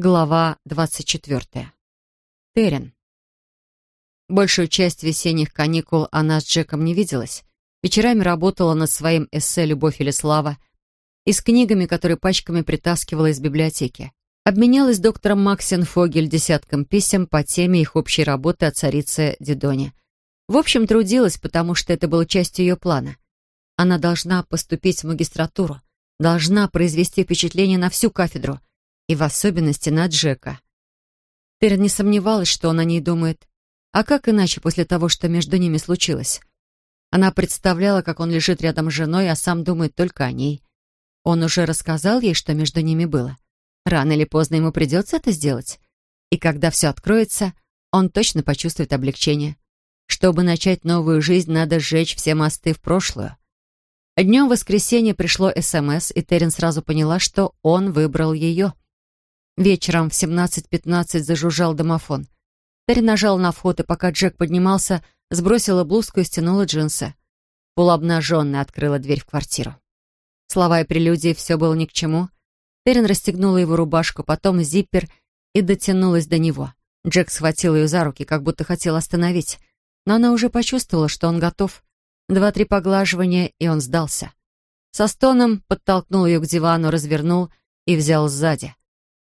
Глава 24. Терен. Большую часть весенних каникул она с Джеком не виделась. Вечерами работала над своим эссе «Любовь или слава» и с книгами, которые пачками притаскивала из библиотеки. Обменялась доктором Максин Фогель десятком писем по теме их общей работы о царице Дидоне. В общем, трудилась, потому что это было частью ее плана. Она должна поступить в магистратуру, должна произвести впечатление на всю кафедру — и в особенности на Джека. Терри не сомневалась, что он о ней думает. А как иначе после того, что между ними случилось? Она представляла, как он лежит рядом с женой, а сам думает только о ней. Он уже рассказал ей, что между ними было. Рано или поздно ему придется это сделать. И когда все откроется, он точно почувствует облегчение. Чтобы начать новую жизнь, надо сжечь все мосты в прошлую. Днем в воскресенье пришло СМС, и Терен сразу поняла, что он выбрал ее. Вечером в 17.15 зажужжал домофон. Терри нажал на вход, и пока Джек поднимался, сбросила блузку и стянула джинсы. Полуобнаженная открыла дверь в квартиру. Слова и прелюдии все было ни к чему. Террин расстегнула его рубашку, потом зиппер и дотянулась до него. Джек схватил ее за руки, как будто хотел остановить. Но она уже почувствовала, что он готов. Два-три поглаживания, и он сдался. Со стоном подтолкнул ее к дивану, развернул и взял сзади.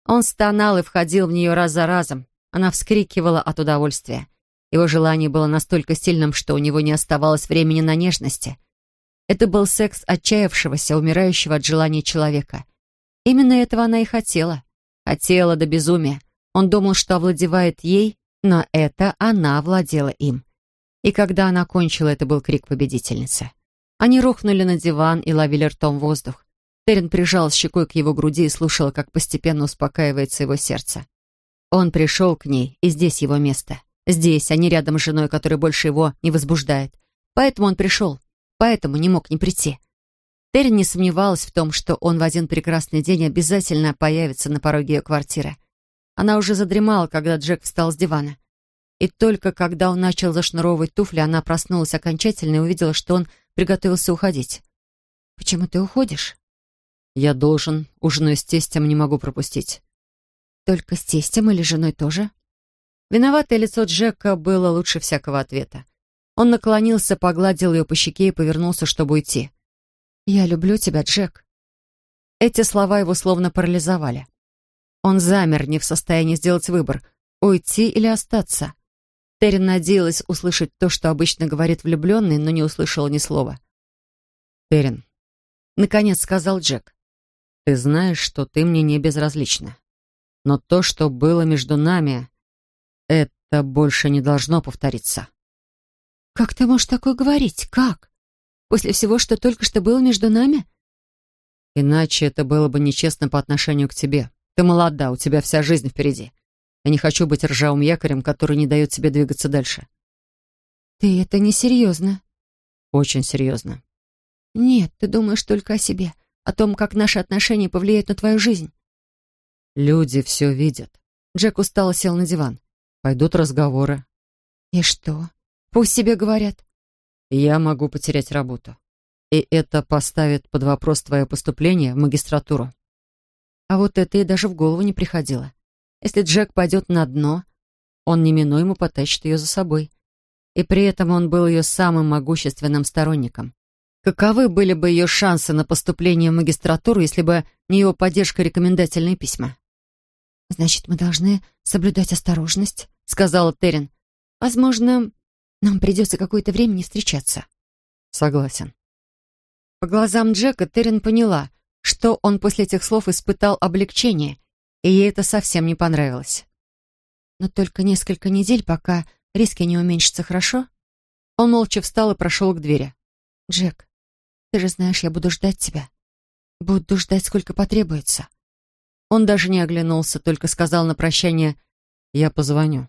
Он стонал и входил в нее раз за разом. Она вскрикивала от удовольствия. Его желание было настолько сильным, что у него не оставалось времени на нежности. Это был секс отчаявшегося, умирающего от желания человека. Именно этого она и хотела. Хотела до безумия. Он думал, что овладевает ей, но это она владела им. И когда она кончила, это был крик победительницы. Они рухнули на диван и ловили ртом воздух. Терен прижал щекой к его груди и слушала, как постепенно успокаивается его сердце. Он пришел к ней, и здесь его место. Здесь, а не рядом с женой, которая больше его не возбуждает. Поэтому он пришел, поэтому не мог не прийти. Терен не сомневалась в том, что он в один прекрасный день обязательно появится на пороге ее квартиры. Она уже задремала, когда Джек встал с дивана. И только когда он начал зашнуровывать туфли, она проснулась окончательно и увидела, что он приготовился уходить. «Почему ты уходишь?» Я должен. Ужинаю с тестем, не могу пропустить. Только с тестем или женой тоже? Виноватое лицо Джека было лучше всякого ответа. Он наклонился, погладил ее по щеке и повернулся, чтобы уйти. «Я люблю тебя, Джек». Эти слова его словно парализовали. Он замер, не в состоянии сделать выбор, уйти или остаться. Терри надеялась услышать то, что обычно говорит влюбленный, но не услышала ни слова. «Террин», — наконец сказал Джек. Ты знаешь, что ты мне не безразлична. Но то, что было между нами, это больше не должно повториться. Как ты можешь такое говорить? Как? После всего, что только что было между нами? Иначе это было бы нечестно по отношению к тебе. Ты молода, у тебя вся жизнь впереди. Я не хочу быть ржавым якорем, который не дает тебе двигаться дальше. Ты это несерьезно. Очень серьезно. Нет, ты думаешь только о себе о том, как наши отношения повлияют на твою жизнь. Люди все видят. Джек устало сел на диван. Пойдут разговоры. И что? Пусть себе говорят. Я могу потерять работу. И это поставит под вопрос твое поступление в магистратуру. А вот это и даже в голову не приходило. Если Джек пойдет на дно, он неминуемо потащит ее за собой. И при этом он был ее самым могущественным сторонником. Каковы были бы ее шансы на поступление в магистратуру, если бы не его поддержка рекомендательные письма? «Значит, мы должны соблюдать осторожность», — сказала Терен. «Возможно, нам придется какое-то время не встречаться». «Согласен». По глазам Джека Терен поняла, что он после этих слов испытал облегчение, и ей это совсем не понравилось. «Но только несколько недель, пока риски не уменьшатся, хорошо?» Он молча встал и прошел к двери. «Джек, ты же знаешь, я буду ждать тебя. Буду ждать, сколько потребуется». Он даже не оглянулся, только сказал на прощание «Я позвоню».